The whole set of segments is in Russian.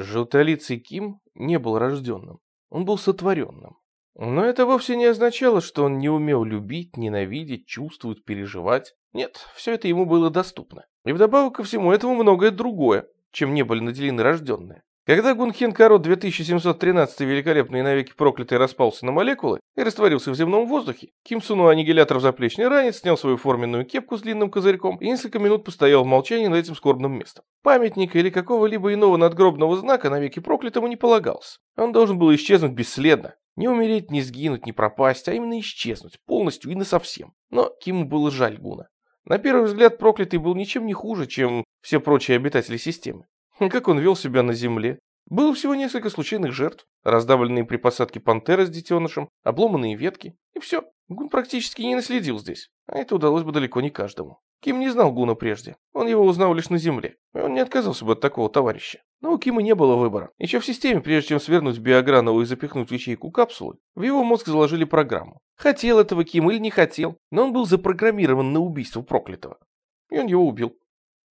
Желтолицый Ким не был рожденным, он был сотворенным. Но это вовсе не означало, что он не умел любить, ненавидеть, чувствовать, переживать. Нет, все это ему было доступно. И вдобавок ко всему этому многое другое, чем не были наделены рожденные. Когда Гунхен Карот 2713 великолепный и навеки проклятый распался на молекулы и растворился в земном воздухе, Ким сунул аннигилятор в заплечный ранец, снял свою форменную кепку с длинным козырьком и несколько минут постоял в молчании над этим скорбным местом. Памятника или какого-либо иного надгробного знака навеки проклятому не полагался. Он должен был исчезнуть бесследно. Не умереть, не сгинуть, не пропасть, а именно исчезнуть, полностью и насовсем. Но Киму было жаль Гуна. На первый взгляд проклятый был ничем не хуже, чем все прочие обитатели системы. Как он вел себя на земле? Было всего несколько случайных жертв, раздавленные при посадке пантеры с детенышем, обломанные ветки, и все. Гун практически не наследил здесь, а это удалось бы далеко не каждому. Ким не знал Гуна прежде, он его узнал лишь на земле, и он не отказался бы от такого товарища. Но у Кима не было выбора. Еще в системе, прежде чем свернуть Биогранову и запихнуть в ячейку капсулы, в его мозг заложили программу. Хотел этого Ким или не хотел, но он был запрограммирован на убийство проклятого. И он его убил.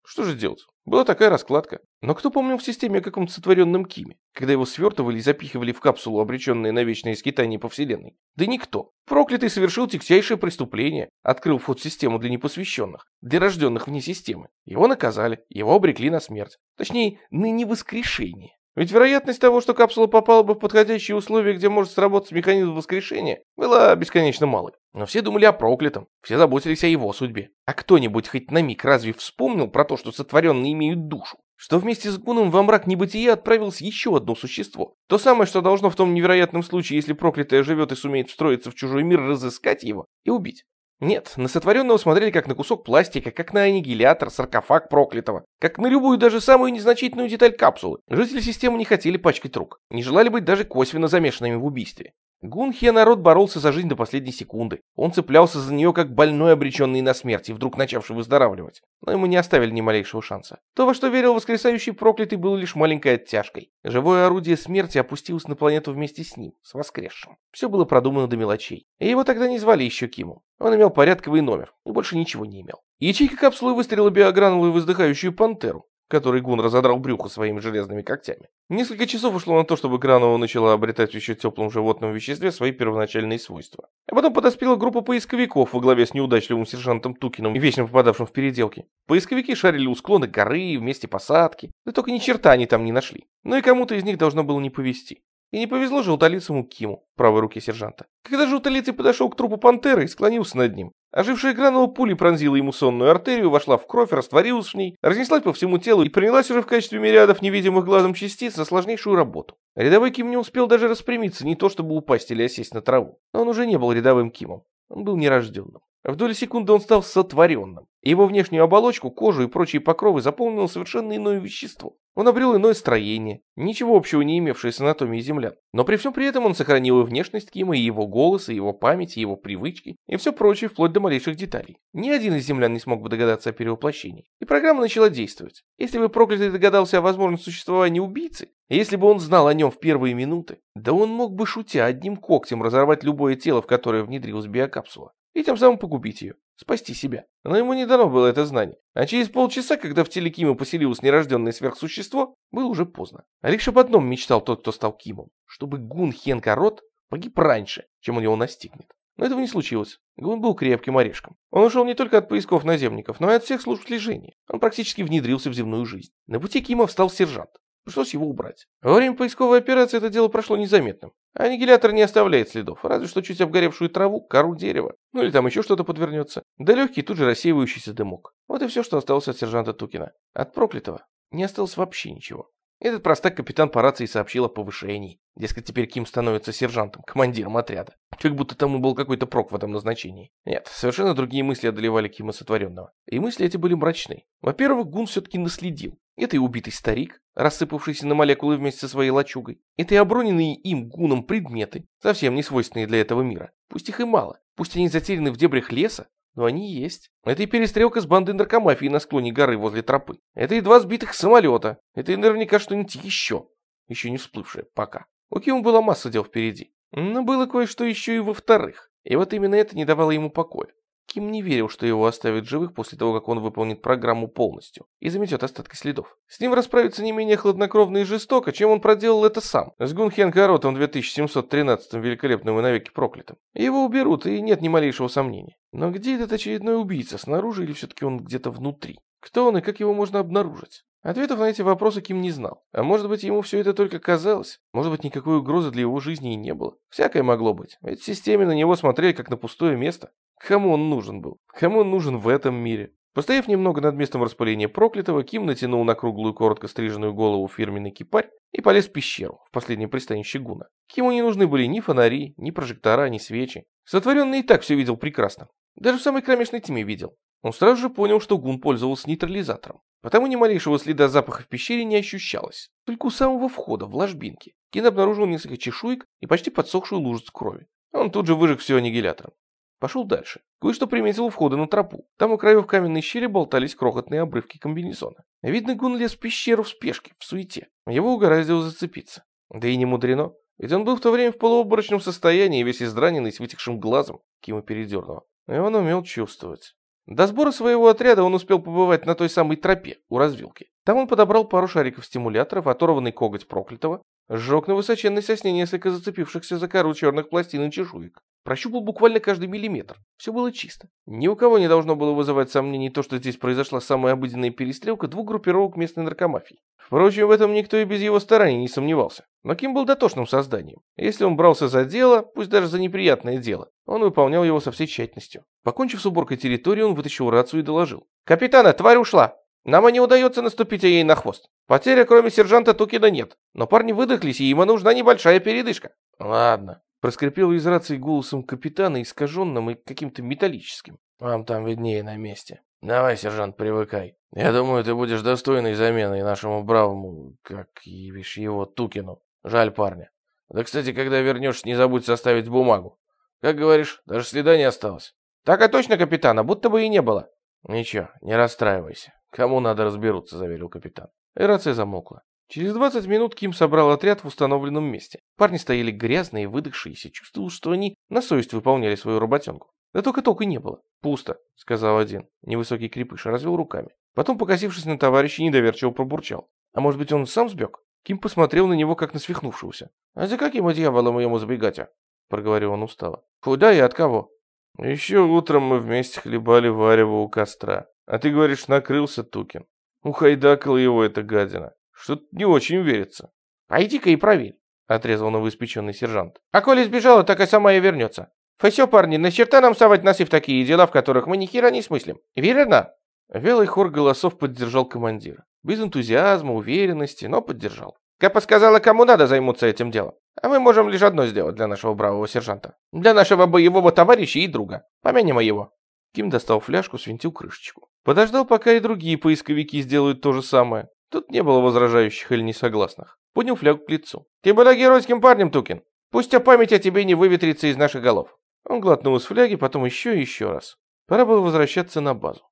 Что же делать? Была такая раскладка. Но кто помнил в системе о каком-то сотворенном Киме, когда его свертывали и запихивали в капсулу, обреченные на вечное скитание по вселенной? Да никто. Проклятый совершил тягчайшее преступление, открыл вход в систему для непосвященных, для рожденных вне системы. Его наказали, его обрекли на смерть. Точнее, ныне воскрешение. Ведь вероятность того, что капсула попала бы в подходящие условия, где может сработать механизм воскрешения, была бесконечно малой. Но все думали о проклятом, все заботились о его судьбе. А кто-нибудь хоть на миг разве вспомнил про то, что сотворенные имеют душу? Что вместе с Гуном во мрак небытия отправилось еще одно существо. То самое, что должно в том невероятном случае, если проклятое живет и сумеет встроиться в чужой мир, разыскать его и убить. Нет, на сотворенного смотрели как на кусок пластика, как на аннигилятор, саркофаг проклятого, как на любую даже самую незначительную деталь капсулы. Жители системы не хотели пачкать рук, не желали быть даже косвенно замешанными в убийстве. Гунхе народ боролся за жизнь до последней секунды. Он цеплялся за нее как больной, обреченный на смерть и вдруг начавший выздоравливать. Но ему не оставили ни малейшего шанса. То, во что верил воскресающий проклятый, было лишь маленькой оттяжкой. Живое орудие смерти опустилось на планету вместе с ним, с воскресшим. Все было продумано до мелочей. И его тогда не звали еще Киму. Он имел порядковый номер и больше ничего не имел. Ячейка капсулы выстрелила биогранулу и воздыхающую пантеру который Гун разодрал брюхо своими железными когтями. Несколько часов ушло на то, чтобы Гранова начала обретать в еще теплом животном веществе свои первоначальные свойства. А потом подоспела группа поисковиков во главе с неудачливым сержантом Тукиным и вечно попадавшим в переделки. Поисковики шарили у склона горы, вместе посадки, да только ни черта они там не нашли. Но и кому-то из них должно было не повезти. И не повезло желтолицему Киму, правой руке сержанта. Когда желтолицый подошел к трупу пантеры и склонился над ним, ожившая гранула пули пронзила ему сонную артерию, вошла в кровь, растворилась в ней, разнеслась по всему телу и принялась уже в качестве мириадов невидимых глазом частиц на сложнейшую работу. Рядовой Ким не успел даже распрямиться, не то чтобы упасть или осесть на траву. Но он уже не был рядовым Кимом. Он был нерожденным. В доли секунды он стал сотворенным. Его внешнюю оболочку, кожу и прочие покровы заполнило совершенно иное вещество. Он обрел иное строение, ничего общего не имевшее с анатомией землян. Но при всем при этом он сохранил и внешность Кима, и его голос, и его память, и его привычки, и все прочее вплоть до малейших деталей. Ни один из землян не смог бы догадаться о перевоплощении. И программа начала действовать. Если бы проклятый догадался о возможном существовании убийцы, если бы он знал о нем в первые минуты, да он мог бы, шутя, одним когтем разорвать любое тело, в которое внедрилась биокапсула и тем самым погубить ее, спасти себя. Но ему не дано было это знание. А через полчаса, когда в теле Кима поселилось нерожденное сверхсущество, было уже поздно. А лишь об одном мечтал тот, кто стал Кимом, чтобы Гун Хенкарот погиб раньше, чем он его настигнет. Но этого не случилось. Гун был крепким орешком. Он ушел не только от поисков наземников, но и от всех служб слежения. Он практически внедрился в земную жизнь. На пути Кима встал сержант. Пришлось его убрать. Во время поисковой операции это дело прошло незаметным. Аннигилятор не оставляет следов, разве что чуть обгоревшую траву, кору дерева, ну или там еще что-то подвернется. Да легкий тут же рассеивающийся дымок. Вот и все, что осталось от сержанта Тукина. От проклятого не осталось вообще ничего. Этот простак капитан по рации сообщил о повышении. Дескать, теперь Ким становится сержантом, командиром отряда. Как будто тому был какой-то прок в этом назначении. Нет, совершенно другие мысли одолевали Кима сотворенного. И мысли эти были мрачны. Во-первых, Гун все-таки наследил. И убитый старик, рассыпавшийся на молекулы вместе со своей лачугой. И оброненные им Гуном предметы, совсем не свойственные для этого мира. Пусть их и мало. Пусть они затеряны в дебрях леса, но они есть. Это и перестрелка с бандой наркомафии на склоне горы возле тропы. Это и два сбитых самолета. Это и наверняка что-нибудь еще. Еще не всплывшее пока. У Кима была масса дел впереди. Но было кое-что еще и во-вторых. И вот именно это не давало ему покоя. Ким не верил, что его оставят живых после того, как он выполнит программу полностью и заметет остатки следов. С ним расправиться не менее хладнокровно и жестоко, чем он проделал это сам, с Гунхен Каротом в 2713-м великолепным и навеки проклятым. Его уберут, и нет ни малейшего сомнения. Но где этот очередной убийца, снаружи или все-таки он где-то внутри? Кто он и как его можно обнаружить? Ответов на эти вопросы Ким не знал. А может быть, ему все это только казалось? Может быть, никакой угрозы для его жизни и не было? Всякое могло быть. Ведь в системе на него смотрели как на пустое место. Кому он нужен был? Кому он нужен в этом мире? Постояв немного над местом распыления проклятого, Ким натянул на круглую коротко стриженную голову фирменный кипарь и полез в пещеру, в последнее пристанище Гуна. Киму не нужны были ни фонари, ни прожектора, ни свечи. Сотворенный и так все видел прекрасно. Даже в самой кромешной тьме видел. Он сразу же понял, что Гун пользовался нейтрализатором. Потому ни малейшего следа запаха в пещере не ощущалось. Только у самого входа, в ложбинке, Кин обнаружил несколько чешуек и почти подсохшую лужицу крови. Он тут же выжег все аннигилятором. Пошел дальше. Кое-что приметил у входа на тропу. Там у краев каменной щели болтались крохотные обрывки комбинезона. Видно, Гун лез в пещеру в спешке, в суете. Его угораздило зацепиться. Да и не мудрено. Ведь он был в то время в полуоборочном состоянии, весь израненный, с вытекшим глазом. Кима передернуло. И он умел чувствовать. До сбора своего отряда он успел побывать на той самой тропе, у развилки. Там он подобрал пару шариков стимуляторов, оторванный коготь проклятого, сжег на высоченной сосне несколько зацепившихся за кору черных пластин и чешуек. Прощупал буквально каждый миллиметр. Все было чисто. Ни у кого не должно было вызывать сомнений то, что здесь произошла самая обыденная перестрелка двух группировок местной наркомафии. Впрочем, в этом никто и без его стараний не сомневался. Но Ким был дотошным созданием. Если он брался за дело, пусть даже за неприятное дело, он выполнял его со всей тщательностью. Покончив с уборкой территории, он вытащил рацию и доложил. «Капитана, тварь ушла! Нам и не удается наступить ей на хвост. Потеря, кроме сержанта Тукина, нет. Но парни выдохлись, и ему нужна небольшая передышка». «Ладно», Проскрипел из рации голосом капитана, искаженным и каким-то металлическим. «Вам там виднее на месте. Давай, сержант, привыкай. Я думаю, ты будешь достойной заменой нашему бравому, как явишь его, Тукину. Жаль парня. Да, кстати, когда вернешься, не забудь составить бумагу. Как говоришь, даже следа не осталось?» «Так и точно, капитана, будто бы и не было». «Ничего, не расстраивайся. Кому надо разберутся», — заверил капитан. И рация замолкла. Через 20 минут Ким собрал отряд в установленном месте. Парни стояли грязные, выдохшиеся, чувствовал, что они на совесть выполняли свою работенку. Да только толку не было. «Пусто», — сказал один. Невысокий крепыш развел руками. Потом, покосившись на товарища, недоверчиво пробурчал. «А может быть, он сам сбег?» Ким посмотрел на него, как на свихнувшегося. «А за каким дьяволом ему сбегать, а?» — проговорил он устало. «Куда и от кого?» «Еще утром мы вместе хлебали варево у костра. А ты говоришь, накрылся Тукин. Ухайдакала его эта гадина. Что-то не очень верится. Пойди-ка и проверь, отрезал новоиспеченный сержант. А коли сбежала, так и сама и вернется. Фасё, парни, на черта нам совать носы в такие дела, в которых мы ни хера не смыслим. Верно? Велый хор голосов поддержал командира. Без энтузиазма, уверенности, но поддержал. Капа сказала, кому надо займутся этим делом. А мы можем лишь одно сделать для нашего бравого сержанта. Для нашего боевого товарища и друга. Помянем его. Ким достал фляжку, свинтил крышечку. Подождал, пока и другие поисковики сделают то же самое. Тут не было возражающих или несогласных. Поднял флягу к лицу. «Ты была геройским парнем, Тукин. Пусть о память о тебе не выветрится из наших голов». Он глотнул из фляги, потом еще и еще раз. Пора было возвращаться на базу.